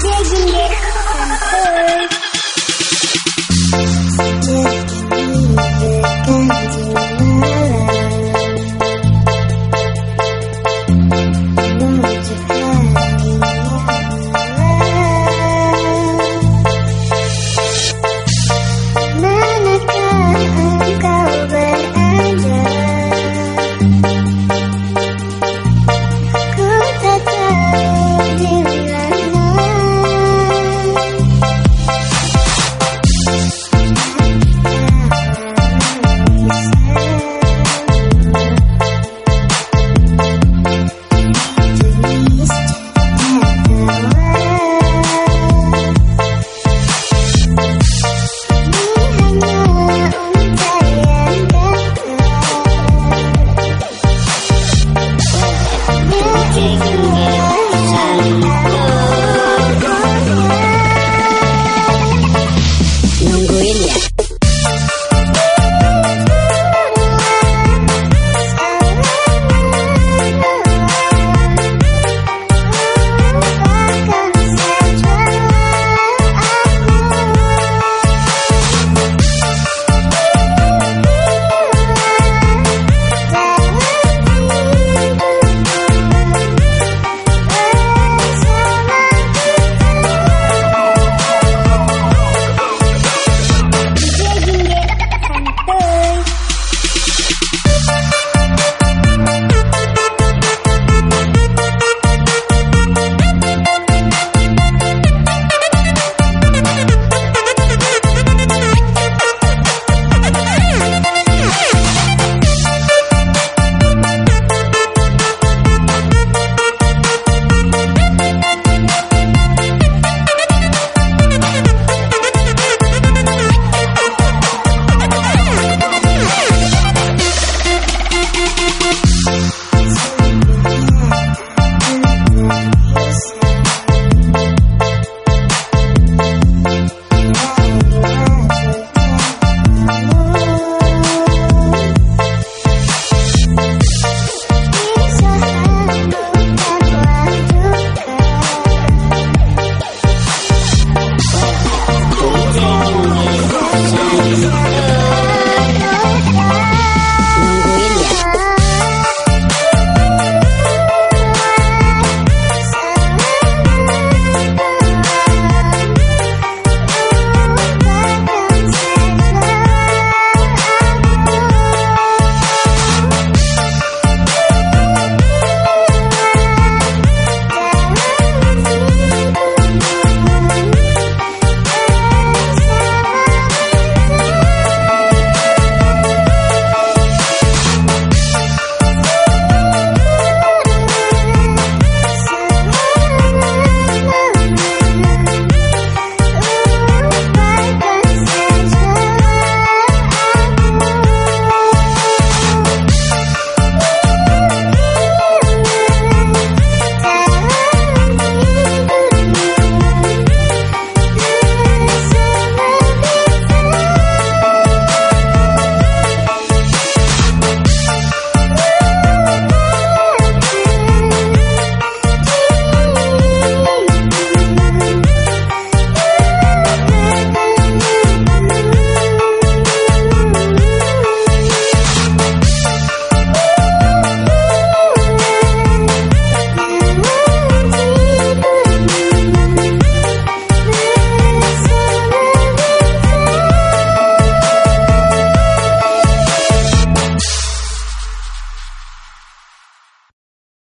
digging it. And